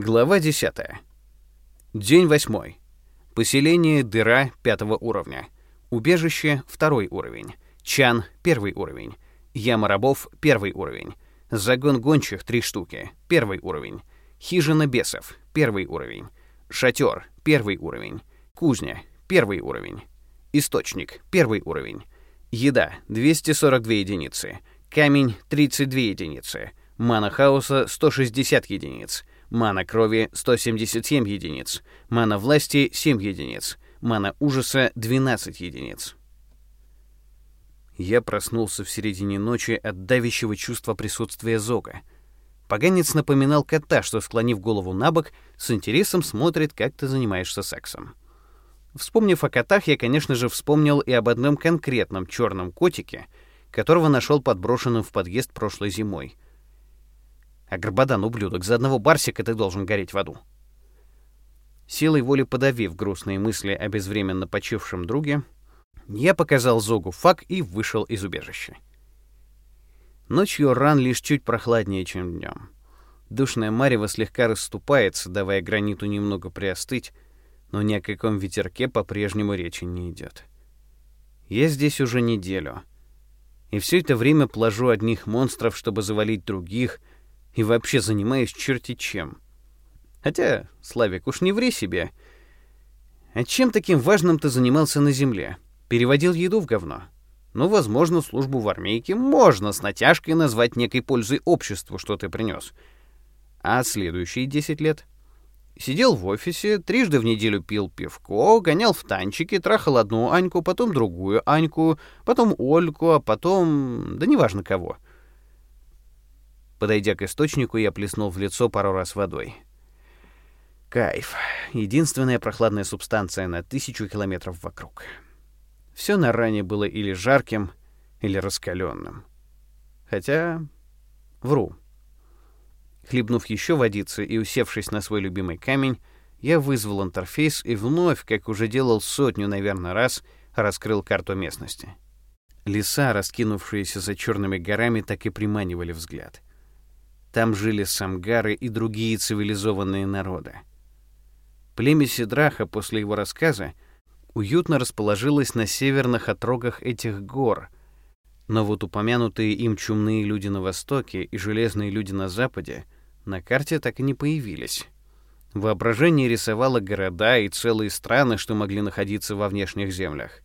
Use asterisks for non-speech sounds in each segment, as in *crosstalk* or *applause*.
Глава 10. День 8. Поселение Дыра пятого уровня. Убежище второй уровень. Чан первый уровень. Яма рабов первый уровень. Загон гончих три штуки первый уровень. Хижина бесов первый уровень. Шатер первый уровень. Кузня первый уровень. Источник первый уровень. Еда 242 единицы. Камень 32 единицы. Мана хаоса 160 единиц. Мана крови 177 единиц. Мана власти 7 единиц. Мана ужаса 12 единиц. Я проснулся в середине ночи от давящего чувства присутствия Зога. Поганец напоминал кота, что, склонив голову на бок, с интересом смотрит, как ты занимаешься сексом. Вспомнив о котах, я, конечно же, вспомнил и об одном конкретном черном котике, которого нашел подброшенным в подъезд прошлой зимой — а Горбадан, ублюдок, за одного барсика ты должен гореть в аду. Силой воли подавив грустные мысли о безвременно почившем друге, я показал Зогу фак и вышел из убежища. Ночью ран лишь чуть прохладнее, чем днем. Душная марево слегка расступается, давая граниту немного приостыть, но ни о каком ветерке по-прежнему речи не идет. Я здесь уже неделю. И все это время плажу одних монстров, чтобы завалить других — и вообще занимаюсь черти чем. Хотя, Славик, уж не ври себе. А чем таким важным ты занимался на земле? Переводил еду в говно? Ну, возможно, службу в армейке можно с натяжкой назвать некой пользой обществу, что ты принес. А следующие 10 лет? Сидел в офисе, трижды в неделю пил пивко, гонял в танчики, трахал одну Аньку, потом другую Аньку, потом Ольку, а потом... да неважно кого — Подойдя к источнику, я плеснул в лицо пару раз водой. Кайф. Единственная прохладная субстанция на тысячу километров вокруг. Все на ране было или жарким, или раскаленным. Хотя... Вру. Хлебнув еще водицы и усевшись на свой любимый камень, я вызвал интерфейс и вновь, как уже делал сотню, наверное, раз, раскрыл карту местности. Леса, раскинувшиеся за черными горами, так и приманивали взгляд. Там жили самгары и другие цивилизованные народы. Племя Сидраха после его рассказа уютно расположилось на северных отрогах этих гор, но вот упомянутые им чумные люди на востоке и железные люди на западе на карте так и не появились. Воображение рисовало города и целые страны, что могли находиться во внешних землях.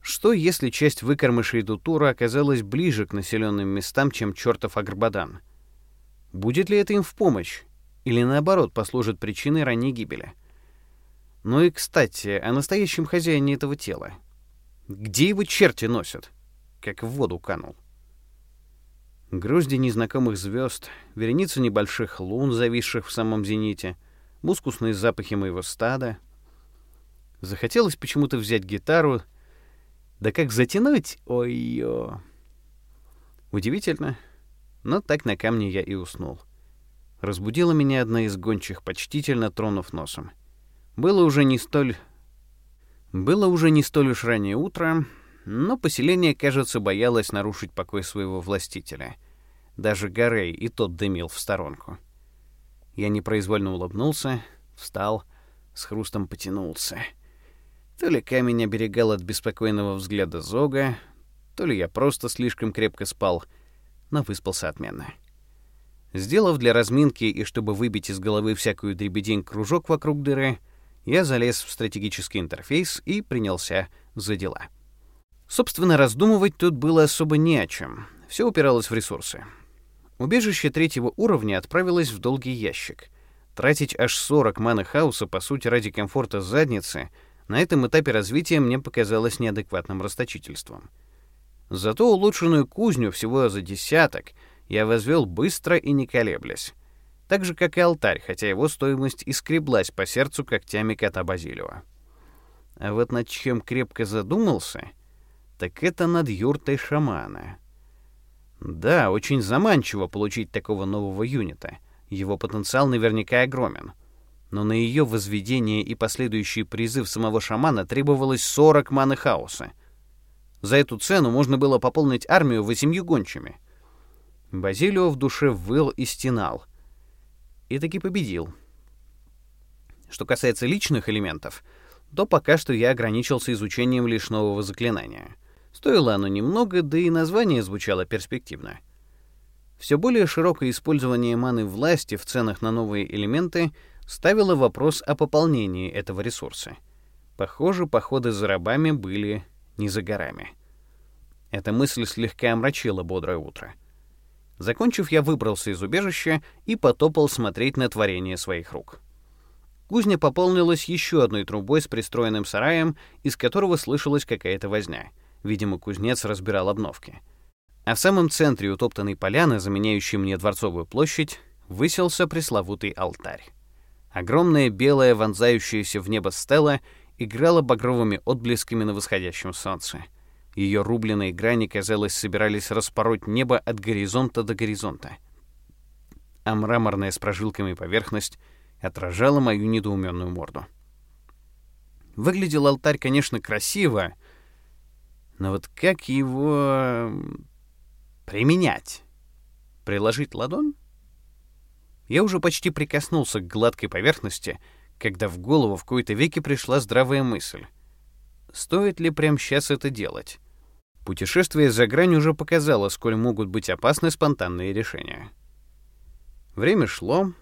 Что, если часть выкормышей Дутура оказалась ближе к населенным местам, чем чертов Агрбадан? — Будет ли это им в помощь? Или наоборот, послужит причиной ранней гибели? Ну и, кстати, о настоящем хозяине этого тела. Где его черти носят? Как в воду канул. Грузди незнакомых звезд, вереница небольших лун, зависших в самом зените, мускусные запахи моего стада. Захотелось почему-то взять гитару. Да как затянуть? Ой-ё. Удивительно, но так на камне я и уснул. Разбудила меня одна из гончих, почтительно тронув носом. Было уже не столь... Было уже не столь уж раннее утро, но поселение, кажется, боялось нарушить покой своего властителя. Даже Гарей и тот дымил в сторонку. Я непроизвольно улыбнулся, встал, с хрустом потянулся. То ли камень оберегал от беспокойного взгляда Зога, то ли я просто слишком крепко спал — но выспался отменно. Сделав для разминки и чтобы выбить из головы всякую дребедень кружок вокруг дыры, я залез в стратегический интерфейс и принялся за дела. Собственно, раздумывать тут было особо не о чем. Все упиралось в ресурсы. Убежище третьего уровня отправилось в долгий ящик. Тратить аж 40 маны хаоса, по сути, ради комфорта задницы, на этом этапе развития мне показалось неадекватным расточительством. Зато улучшенную кузню всего за десяток я возвел быстро и не колеблясь. Так же, как и алтарь, хотя его стоимость искреблась по сердцу когтями кота Базилио. А вот над чем крепко задумался, так это над юртой шамана. Да, очень заманчиво получить такого нового юнита. Его потенциал наверняка огромен. Но на ее возведение и последующий призыв самого шамана требовалось 40 маны хаоса — за эту цену можно было пополнить армию восемью гончими. Базилио в душе выл и стенал. И таки победил. Что касается личных элементов, то пока что я ограничился изучением лишь нового заклинания. Стоило оно немного, да и название звучало перспективно. Все более широкое использование маны власти в ценах на новые элементы ставило вопрос о пополнении этого ресурса. Похоже, походы за рабами были не за горами. Эта мысль слегка омрачила бодрое утро. Закончив, я выбрался из убежища и потопал смотреть на творение своих рук. Кузня пополнилась еще одной трубой с пристроенным сараем, из которого слышалась какая-то возня. Видимо, кузнец разбирал обновки. А в самом центре утоптанной поляны, заменяющей мне Дворцовую площадь, высился пресловутый алтарь. Огромная белая, вонзающаяся в небо стела играла багровыми отблесками на восходящем солнце. Ее рубленые грани, казалось, собирались распороть небо от горизонта до горизонта. А мраморная с прожилками поверхность отражала мою недоуменную морду. Выглядел алтарь, конечно, красиво, но вот как его применять? Приложить ладонь? Я уже почти прикоснулся к гладкой поверхности, когда в голову в кои-то веки пришла здравая мысль. Стоит ли прямо сейчас это делать? Путешествие за грань уже показало, сколь могут быть опасны спонтанные решения. Время шло,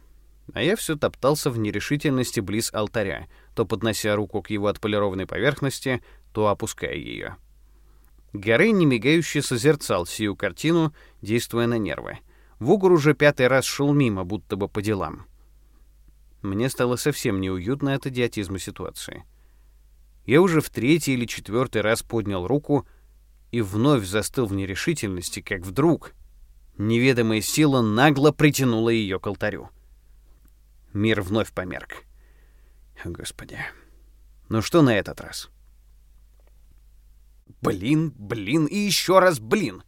а я все топтался в нерешительности близ алтаря, то поднося руку к его отполированной поверхности, то опуская ее. Горы немигающе созерцал сию картину, действуя на нервы. Вугур уже пятый раз шел мимо, будто бы по делам. Мне стало совсем неуютно от идиотизма ситуации. Я уже в третий или четвертый раз поднял руку и вновь застыл в нерешительности, как вдруг неведомая сила нагло притянула ее к алтарю. Мир вновь померк. Господи. Ну что на этот раз? Блин, блин и еще раз блин.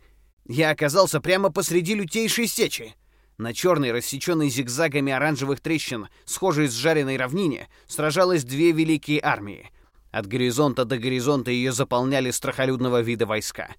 Я оказался прямо посреди лютейшей сечи. На черной, рассеченной зигзагами оранжевых трещин, схожей с жареной равнине, сражалось две великие армии. От горизонта до горизонта ее заполняли страхолюдного вида войска.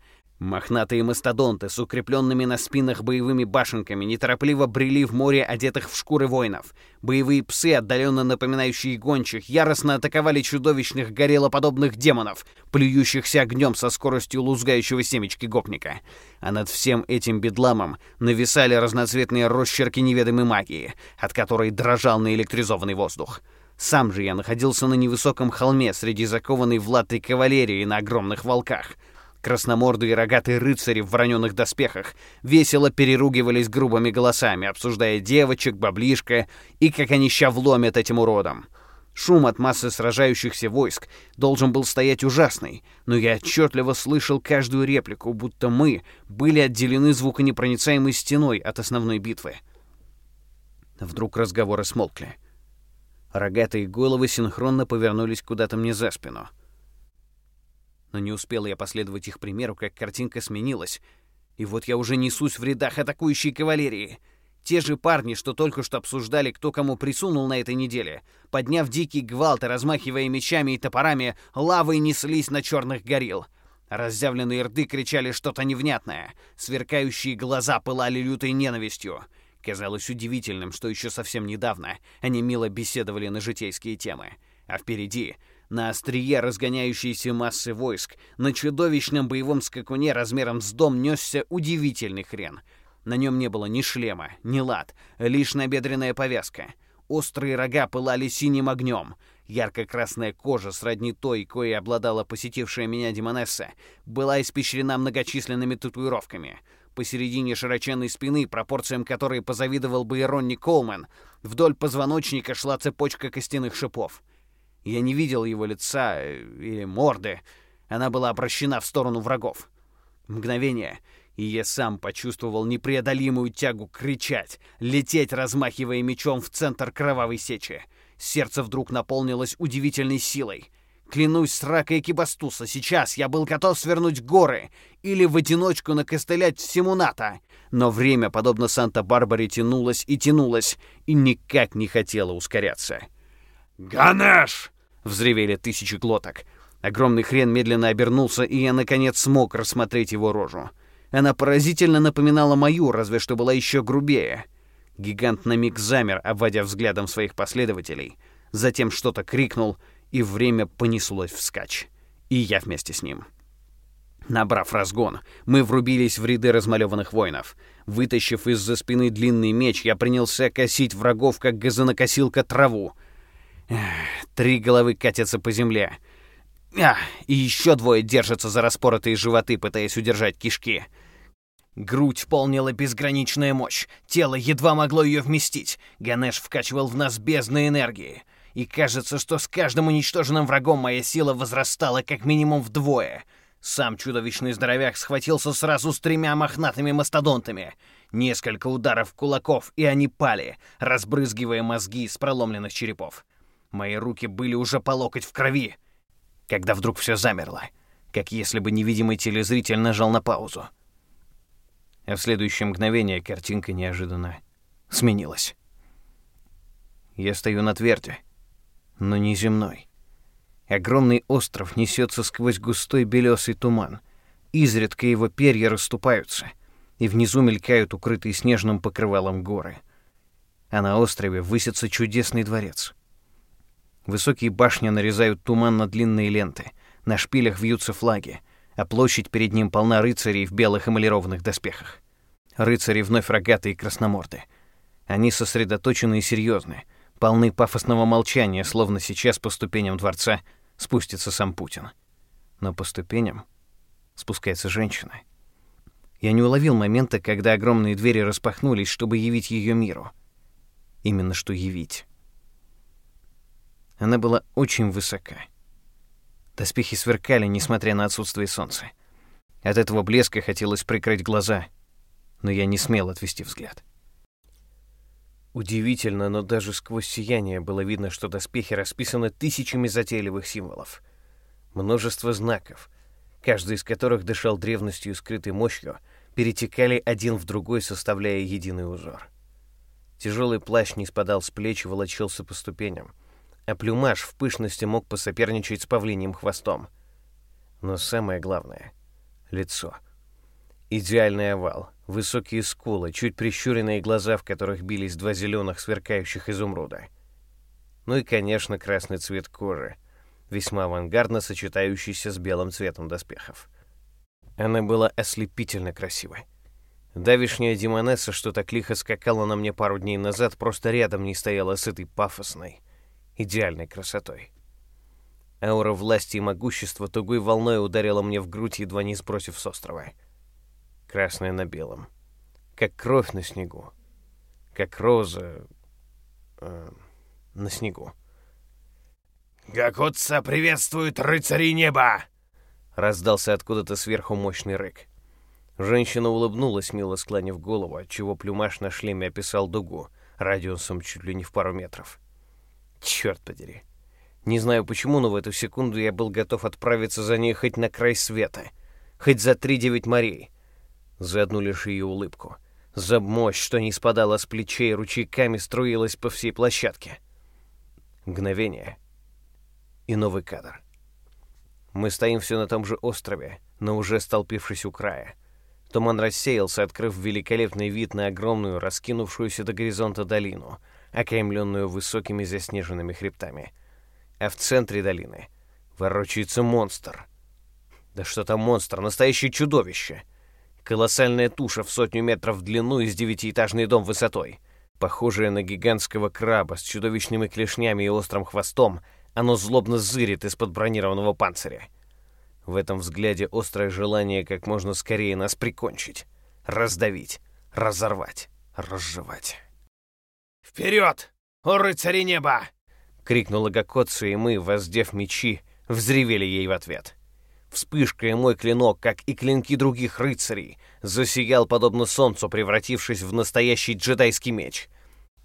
Мохнатые мастодонты с укрепленными на спинах боевыми башенками неторопливо брели в море, одетых в шкуры воинов. Боевые псы, отдаленно напоминающие гончих, яростно атаковали чудовищных горелоподобных демонов, плюющихся огнем со скоростью лузгающего семечки гопника. А над всем этим бедламом нависали разноцветные росчерки неведомой магии, от которой дрожал наэлектризованный воздух. Сам же я находился на невысоком холме среди закованной в латы кавалерии на огромных волках — Красномордые рогатые рыцари в вороненых доспехах весело переругивались грубыми голосами, обсуждая девочек, баблишка и как они ща вломят этим уродом. Шум от массы сражающихся войск должен был стоять ужасный, но я отчетливо слышал каждую реплику, будто мы были отделены звуконепроницаемой стеной от основной битвы. Вдруг разговоры смолкли. Рогатые головы синхронно повернулись куда-то мне за спину — но не успел я последовать их примеру, как картинка сменилась. И вот я уже несусь в рядах атакующей кавалерии. Те же парни, что только что обсуждали, кто кому присунул на этой неделе, подняв дикий гвалт и размахивая мечами и топорами, лавой неслись на черных горилл. Разъявленные рты кричали что-то невнятное. Сверкающие глаза пылали лютой ненавистью. Казалось удивительным, что еще совсем недавно они мило беседовали на житейские темы. А впереди на острие разгоняющейся массы войск, на чудовищном боевом скакуне размером с дом несся удивительный хрен. На нем не было ни шлема, ни лад, лишь набедренная повязка. Острые рога пылали синим огнем. Ярко-красная кожа, сродни той, коей обладала посетившая меня Демонесса, была испещрена многочисленными татуировками. Посередине широченной спины, пропорциям которой позавидовал бы и Ронни Колман, вдоль позвоночника шла цепочка костяных шипов. Я не видел его лица э, или морды. Она была обращена в сторону врагов. Мгновение, и я сам почувствовал непреодолимую тягу кричать, лететь, размахивая мечом в центр кровавой сечи. Сердце вдруг наполнилось удивительной силой. Клянусь с ракой Кибастуса, сейчас я был готов свернуть горы или в одиночку накостылять всему НАТО. Но время, подобно Санта-Барбаре, тянулось и тянулось, и никак не хотело ускоряться. «Ганеш!» — взревели тысячи глоток. Огромный хрен медленно обернулся, и я, наконец, смог рассмотреть его рожу. Она поразительно напоминала мою, разве что была еще грубее. Гигант на миг замер, обводя взглядом своих последователей, затем что-то крикнул, и время понеслось вскачь. И я вместе с ним. Набрав разгон, мы врубились в ряды размалеванных воинов. Вытащив из-за спины длинный меч, я принялся косить врагов, как газонокосилка траву. Три головы катятся по земле. А, и еще двое держатся за распоротые животы, пытаясь удержать кишки. Грудь полнила безграничная мощь. Тело едва могло ее вместить. Ганеш вкачивал в нас бездны энергии. И кажется, что с каждым уничтоженным врагом моя сила возрастала как минимум вдвое — сам чудовищный здоровяк схватился сразу с тремя мохнатыми мастодонтами. Несколько ударов кулаков, и они пали, разбрызгивая мозги из проломленных черепов. Мои руки были уже по локоть в крови, когда вдруг все замерло, как если бы невидимый телезритель нажал на паузу. А в следующее мгновение картинка неожиданно сменилась. Я стою на тверде, но не земной. Огромный остров несется сквозь густой белесый туман. Изредка его перья расступаются, и внизу мелькают укрытые снежным покрывалом горы. А на острове высится чудесный дворец. Высокие башни нарезают туман на длинные ленты, на шпилях вьются флаги, а площадь перед ним полна рыцарей в белых эмалированных доспехах. Рыцари вновь рогатые и красноморды. Они сосредоточены и серьезны, полны пафосного молчания, словно сейчас по ступеням дворца спустится сам Путин. Но по ступеням спускается женщина. Я не уловил момента, когда огромные двери распахнулись, чтобы явить ее миру. Именно что явить. Она была очень высока. Доспехи сверкали, несмотря на отсутствие солнца. От этого блеска хотелось прикрыть глаза, но я не смел отвести взгляд. Удивительно, но даже сквозь сияние было видно, что доспехи расписаны тысячами затейливых символов. Множество знаков, каждый из которых дышал древностью и скрытой мощью, перетекали один в другой, составляя единый узор. Тяжелый плащ не спадал с плеч и волочился по ступеням, а плюмаж в пышности мог посоперничать с павлиньим хвостом. Но самое главное — лицо. Идеальный овал, Высокие скулы, чуть прищуренные глаза, в которых бились два зеленых сверкающих изумруда. Ну и, конечно, красный цвет кожи, весьма авангардно сочетающийся с белым цветом доспехов. Она была ослепительно красивой. Давишняя демонесса, что так лихо скакала на мне пару дней назад, просто рядом не стояла с этой пафосной, идеальной красотой. Аура власти и могущества тугой волной ударила мне в грудь, едва не сбросив с острова — красное на белом. Как кровь на снегу. Как роза э, на снегу. «Гакутса приветствует рыцари неба!» Раздался откуда-то сверху мощный рык. Женщина улыбнулась, мило склонив голову, отчего плюмаж на шлеме описал дугу, радиусом чуть ли не в пару метров. Черт подери. Не знаю почему, но в эту секунду я был готов отправиться за ней хоть на край света, хоть за три девять морей за одну лишь ее улыбку, за мощь, что не спадала с плечей, ручейками струилась по всей площадке. Мгновение. И новый кадр. Мы стоим все на том же острове, но уже столпившись у края. Туман рассеялся, открыв великолепный вид на огромную, раскинувшуюся до горизонта долину, окаймленную высокими заснеженными хребтами. А в центре долины ворочается монстр. Да что там монстр, настоящее чудовище — Колоссальная туша в сотню метров в длину и с девятиэтажный дом высотой. Похожее на гигантского краба с чудовищными клешнями и острым хвостом, оно злобно зырит из-под бронированного панциря. В этом взгляде острое желание как можно скорее нас прикончить, раздавить, разорвать, разжевать. «Вперед, о рыцари неба!» — крикнула Гакоцу, и мы, воздев мечи, взревели ей в ответ. Вспышка и мой клинок, как и клинки других рыцарей, засиял подобно солнцу, превратившись в настоящий джедайский меч.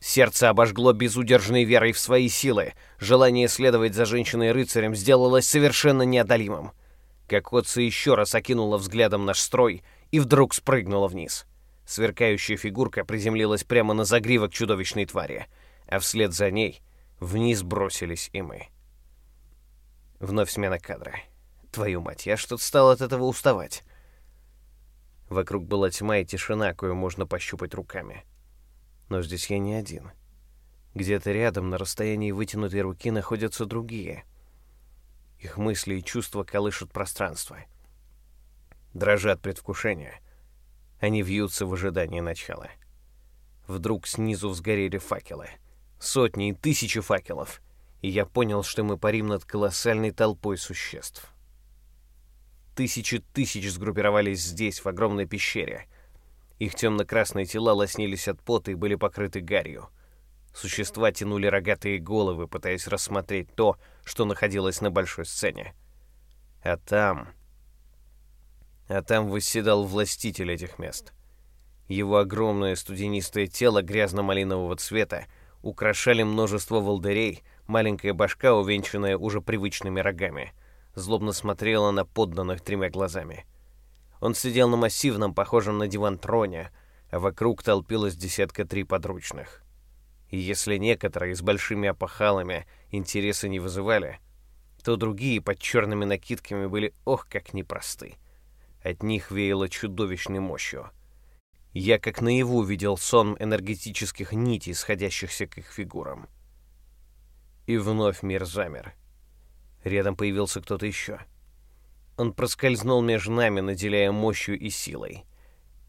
Сердце обожгло безудержной верой в свои силы. Желание следовать за женщиной-рыцарем сделалось совершенно неодолимым. Кокотца еще раз окинула взглядом наш строй и вдруг спрыгнула вниз. Сверкающая фигурка приземлилась прямо на загривок чудовищной твари, а вслед за ней вниз бросились и мы. Вновь смена кадра. Твою мать, я что-то стал от этого уставать. Вокруг была тьма и тишина, кою можно пощупать руками. Но здесь я не один. Где-то рядом, на расстоянии вытянутой руки, находятся другие. Их мысли и чувства колышут пространство. Дрожат предвкушения. Они вьются в ожидании начала. Вдруг снизу взгорели факелы. Сотни и тысячи факелов. И я понял, что мы парим над колоссальной толпой существ. Тысячи тысяч сгруппировались здесь, в огромной пещере. Их темно-красные тела лоснились от пота и были покрыты гарью. Существа тянули рогатые головы, пытаясь рассмотреть то, что находилось на большой сцене. А там... А там восседал властитель этих мест. Его огромное студенистое тело грязно-малинового цвета украшали множество волдырей, маленькая башка, увенчанная уже привычными рогами, злобно смотрела на подданных тремя глазами. Он сидел на массивном, похожем на диван троне, а вокруг толпилось десятка три подручных. И если некоторые с большими опахалами интереса не вызывали, то другие под черными накидками были ох как непросты. От них веяло чудовищной мощью — я как наяву видел сон энергетических нитей, сходящихся к их фигурам. И вновь мир замер. Рядом появился кто-то еще. Он проскользнул между нами, наделяя мощью и силой.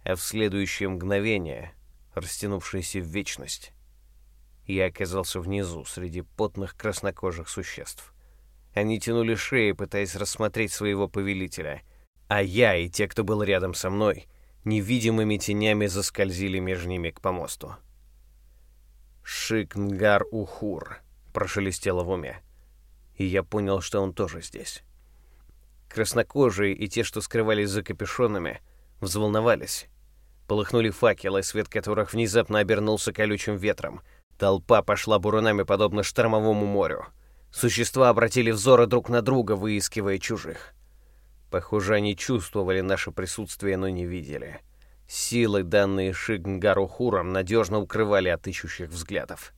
А в следующее мгновение, растянувшееся в вечность, я оказался внизу, среди потных краснокожих существ. Они тянули шеи, пытаясь рассмотреть своего повелителя, а я и те, кто был рядом со мной — невидимыми тенями заскользили между ними к помосту. «Шикнгар-Ухур», — прошелестело в уме. И я понял, что он тоже здесь. Краснокожие и те, что скрывались за капюшонами, взволновались. Полыхнули факелы, свет которых внезапно обернулся колючим ветром. Толпа пошла бурунами, подобно штормовому морю. Существа обратили взоры друг на друга, выискивая чужих. Похоже, они чувствовали наше присутствие, но не видели. Силы, данные Шигнгару Хуром, надежно укрывали от ищущих взглядов.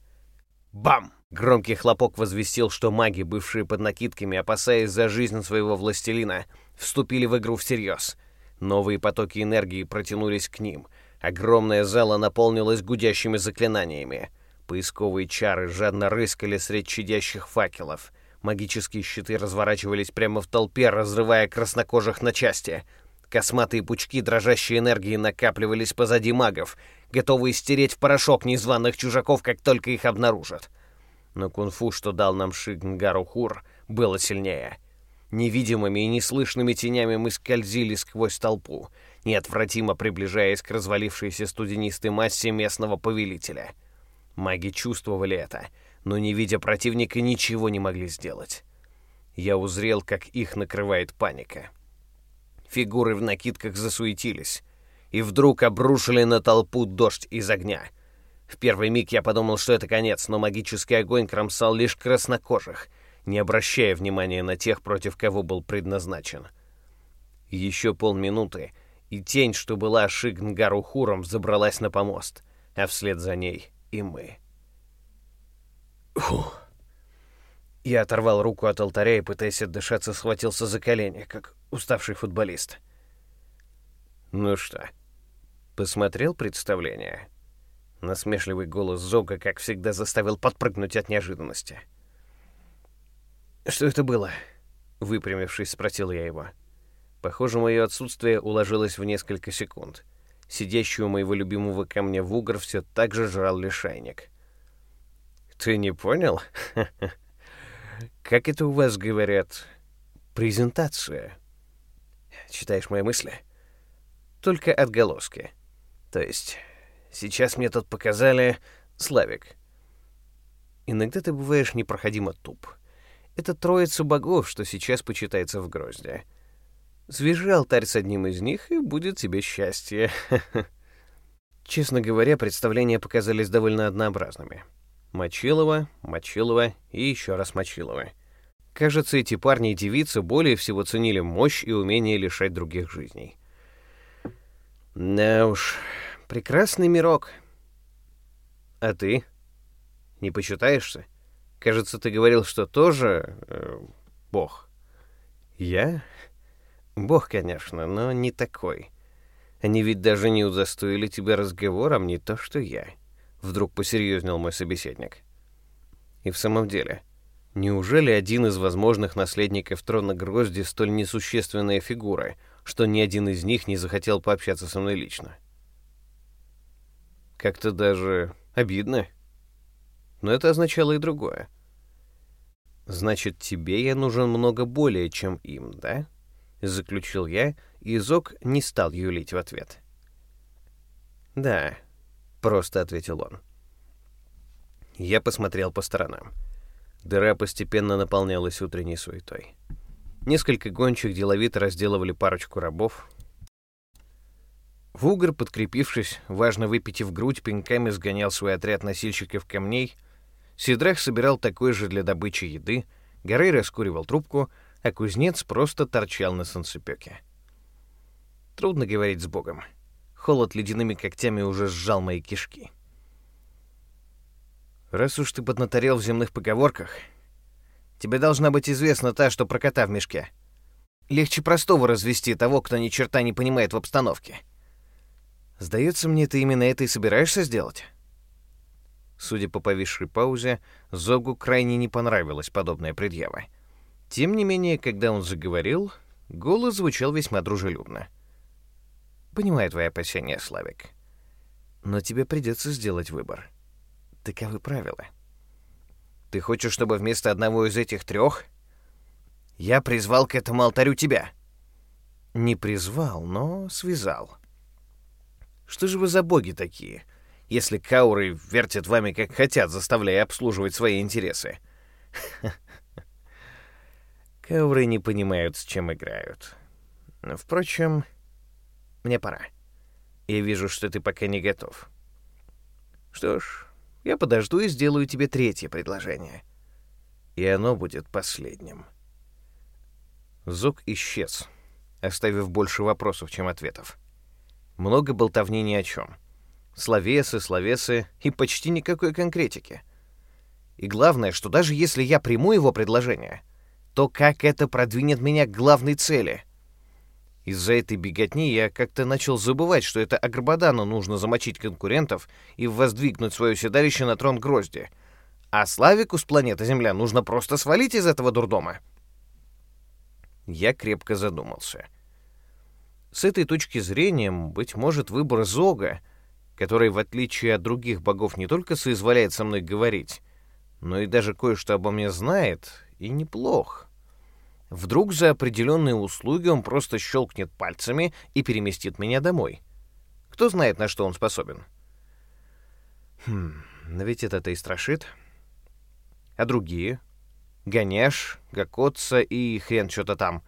Бам! Громкий хлопок возвестил, что маги, бывшие под накидками, опасаясь за жизнь своего властелина, вступили в игру всерьез. Новые потоки энергии протянулись к ним. Огромная зала наполнилась гудящими заклинаниями. Поисковые чары жадно рыскали среди чадящих факелов — Магические щиты разворачивались прямо в толпе, разрывая краснокожих на части. Косматые пучки дрожащей энергии накапливались позади магов, готовые стереть в порошок незваных чужаков, как только их обнаружат. Но кунг-фу, что дал нам Шигнгару Хур, было сильнее. Невидимыми и неслышными тенями мы скользили сквозь толпу, неотвратимо приближаясь к развалившейся студенистой массе местного повелителя. Маги чувствовали это — но, не видя противника, ничего не могли сделать. Я узрел, как их накрывает паника. Фигуры в накидках засуетились и вдруг обрушили на толпу дождь из огня. В первый миг я подумал, что это конец, но магический огонь кромсал лишь краснокожих, не обращая внимания на тех, против кого был предназначен. Еще полминуты, и тень, что была Шигнгару Хуром, забралась на помост, а вслед за ней и мы. Фух. Я оторвал руку от алтаря и, пытаясь отдышаться, схватился за колени, как уставший футболист. «Ну что, посмотрел представление?» Насмешливый голос Зога, как всегда, заставил подпрыгнуть от неожиданности. «Что это было?» — выпрямившись, спросил я его. Похоже, мое отсутствие уложилось в несколько секунд. Сидящий у моего любимого камня в угор все так же жрал лишайник. Ты не понял? *laughs* Как это у вас говорят? Презентация. Читаешь мои мысли? Только отголоски. То есть, сейчас мне тут показали... Славик. Иногда ты бываешь непроходимо туп. Это троица богов, что сейчас почитается в грозде. Свяжи алтарь с одним из них, и будет тебе счастье. *laughs* Честно говоря, представления показались довольно однообразными. Мочилова, Мочилова и еще раз Мочилова. Кажется, эти парни и девицы более всего ценили мощь и умение лишать других жизней. Да уж, прекрасный мирок. А ты? Не почитаешься? Кажется, ты говорил, что тоже э, бог. Я? Бог, конечно, но не такой. Они ведь даже не удостоили тебя разговором, не то что я. Вдруг посерьезнел мой собеседник. И в самом деле, неужели один из возможных наследников трона Грозди столь несущественная фигура, что ни один из них не захотел пообщаться со мной лично? Как-то даже обидно. Но это означало и другое. Значит, тебе я нужен много более, чем им, да? Заключил я, и Зок не стал юлить в ответ. Да, просто ответил он. Я посмотрел по сторонам. Дыра постепенно наполнялась утренней суетой. Несколько гончих деловито разделывали парочку рабов. Вугр, подкрепившись, важно выпитив грудь, пинками сгонял свой отряд носильщиков камней. Сидрах собирал такой же для добычи еды, Горей раскуривал трубку, а кузнец просто торчал на солнцепёке. Трудно говорить с Богом. Холод ледяными когтями уже сжал мои кишки. Раз уж ты поднаторел в земных поговорках, тебе должна быть известна та, что про кота в мешке. Легче простого развести того, кто ни черта не понимает в обстановке. Сдается мне, ты именно это и собираешься сделать? Судя по повисшей паузе, Зогу крайне не понравилась подобная предъява. Тем не менее, когда он заговорил, голос звучал весьма дружелюбно. — Понимаю твои опасения, Славик. Но тебе придется сделать выбор. Таковы правила. Ты хочешь, чтобы вместо одного из этих трех я призвал к этому алтарю тебя? Не призвал, но связал. Что же вы за боги такие, если кауры вертят вами как хотят, заставляя обслуживать свои интересы? *laughs* Кауры не понимают, с чем играют. Впрочем, мне пора. Я вижу, что ты пока не готов. Что ж, я подожду и сделаю тебе третье предложение. И оно будет последним. Зук исчез, оставив больше вопросов, чем ответов. Много болтовни ни о чем. Словесы, словесы и почти никакой конкретики. И главное, что даже если я приму его предложение, то как это продвинет меня к главной цели — из-за этой беготни я как-то начал забывать, что это Агрбадану нужно замочить конкурентов и воздвигнуть свое седалище на трон Грозди. А Славику с планеты Земля нужно просто свалить из этого дурдома. Я крепко задумался. С этой точки зрения, быть может, выбор Зога, который, в отличие от других богов, не только соизволяет со мной говорить, но и даже кое-что обо мне знает, и неплох. Вдруг за определенные услуги он просто щелкнет пальцами и переместит меня домой. Кто знает, на что он способен. Хм, но ведь это-то и страшит. А другие? Ганеш, Гакотца и хрен что-то там.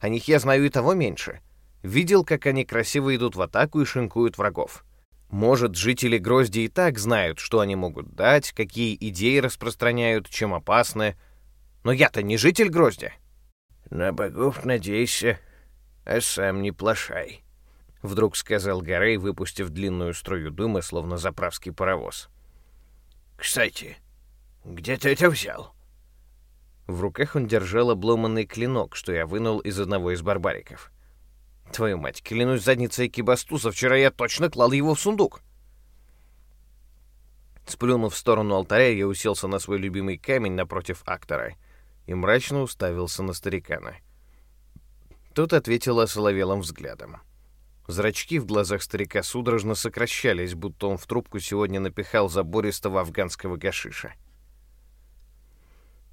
О них я знаю и того меньше. Видел, как они красиво идут в атаку и шинкуют врагов. Может, жители Грозди и так знают, что они могут дать, какие идеи распространяют, чем опасны. Но я-то не житель Грозди. «На богов надейся, а сам не плашай», — вдруг сказал Гарей, выпустив длинную струю дыма, словно заправский паровоз. «Кстати, где ты это взял?» В руках он держал обломанный клинок, что я вынул из одного из барбариков. Твою мать, клянусь задницей Кибастуса, вчера я точно клал его в сундук. Сплюнув в сторону алтаря, я уселся на свой любимый камень напротив актора — и мрачно уставился на старикана. Тот ответил осоловелым взглядом. Зрачки в глазах старика судорожно сокращались, будто он в трубку сегодня напихал забористого афганского гашиша.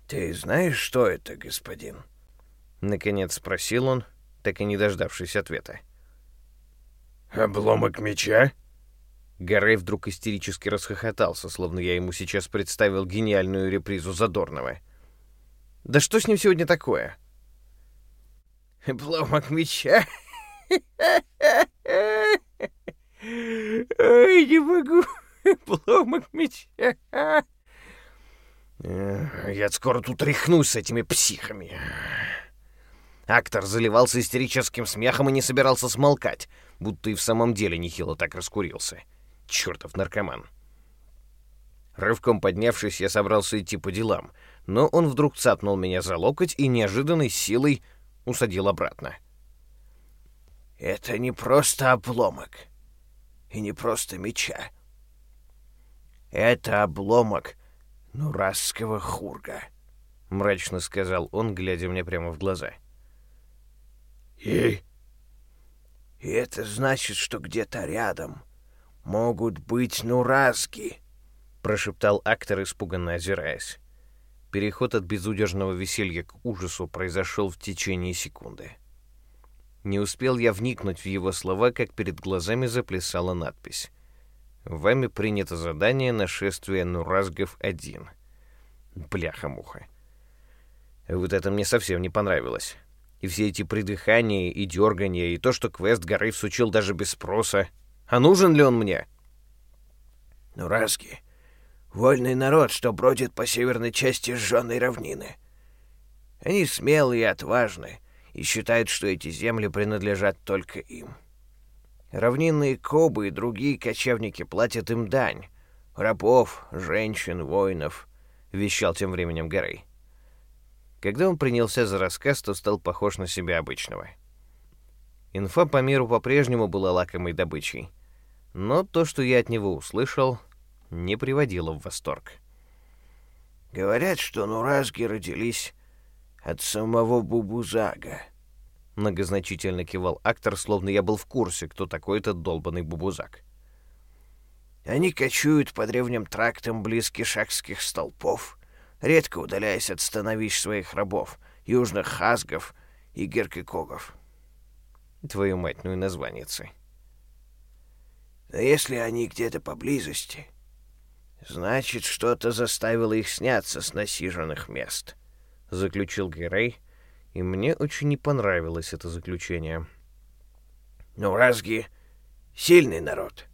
«Ты знаешь, что это, господин?» Наконец спросил он, так и не дождавшись ответа. «Обломок меча?» Гарей вдруг истерически расхохотался, словно я ему сейчас представил гениальную репризу Задорнова. Да что с ним сегодня такое? Обломок меча? Ой, не могу. Обломок меча. Я скоро тут рехнусь с этими психами. Актор заливался истерическим смехом и не собирался смолкать, будто и в самом деле нехило так раскурился. Чёртов наркоман. Рывком поднявшись, я собрался идти по делам — но он вдруг цапнул меня за локоть и неожиданной силой усадил обратно. «Это не просто обломок и не просто меча. Это обломок нурасского хурга», — мрачно сказал он, глядя мне прямо в глаза. «И?» «И это значит, что где-то рядом могут быть нуразги», — прошептал актер, испуганно озираясь. Переход от безудержного веселья к ужасу произошел в течение секунды. Не успел я вникнуть в его слова, как перед глазами заплясала надпись. «Вами принято задание нашествия Нуразгов-1». Бляха-муха. Вот это мне совсем не понравилось. И все эти придыхания и дергания, и то, что квест горы всучил даже без спроса. А нужен ли он мне? Нуразги — вольный народ, что бродит по северной части сжженной равнины. Они смелые и отважны, и считают, что эти земли принадлежат только им. Равнинные кобы и другие кочевники платят им дань. Рабов, женщин, воинов, — вещал тем временем Гэрей. Когда он принялся за рассказ, то стал похож на себя обычного. Инфа по миру по-прежнему была лакомой добычей. Но то, что я от него услышал, не приводило в восторг. «Говорят, что нуразги родились от самого Бубузага. Многозначительно кивал актор, словно я был в курсе, кто такой этот долбанный Бубузак. Они кочуют по древним трактам близ кишакских столпов, редко удаляясь от становищ своих рабов, южных хазгов и геркикогов. Твою мать, ну и названицы. Но если они где-то поблизости, значит, что-то заставило их сняться с насиженных мест —— заключил Герей, и мне очень не понравилось это заключение. «Ну, Разги — сильный народ.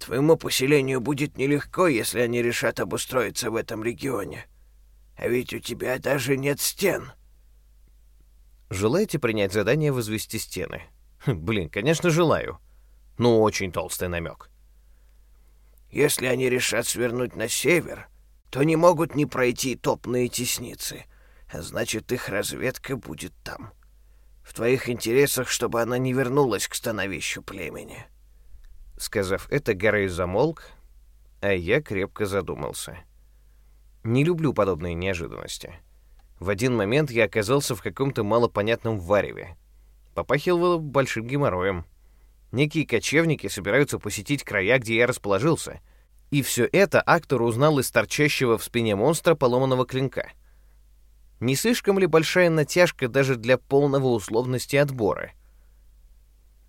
Твоему поселению будет нелегко, если они решат обустроиться в этом регионе. А ведь у тебя даже нет стен». «Желаете принять задание возвести стены?» «Блин, конечно, желаю. Ну, очень толстый намек». «Если они решат свернуть на север, то не могут не пройти топные тесницы» Значит, их разведка будет там. В твоих интересах, чтобы она не вернулась к становищу племени». Сказав это, Гарри замолк, а я крепко задумался. Не люблю подобные неожиданности. В один момент я оказался в каком-то малопонятном вареве. Попахивало большим геморроем. Некие кочевники собираются посетить края, где я расположился. И все это актор узнал из торчащего в спине монстра поломанного клинка — не слишком ли большая натяжка даже для полного условности отбора?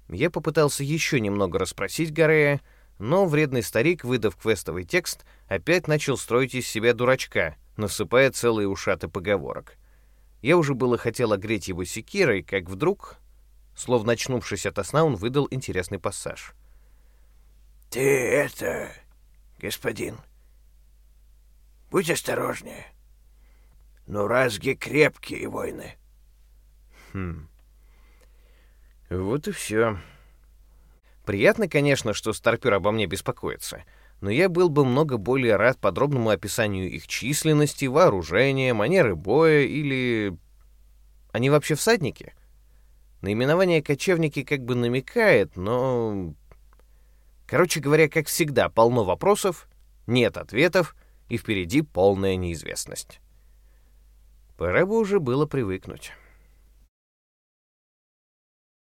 Я попытался еще немного расспросить Гарея, но вредный старик, выдав квестовый текст, опять начал строить из себя дурачка, насыпая целые ушаты поговорок. Я уже было хотел огреть его секирой, как вдруг, словно очнувшись от сна, он выдал интересный пассаж. «Ты это, господин, будь осторожнее но разги крепкие войны. Хм. Вот и все. Приятно, конечно, что старпер обо мне беспокоится, но я был бы много более рад подробному описанию их численности, вооружения, манеры боя или... Они вообще всадники? Наименование «кочевники» как бы намекает, но... Короче говоря, как всегда, полно вопросов, нет ответов, и впереди полная неизвестность. Пора бы уже было привыкнуть.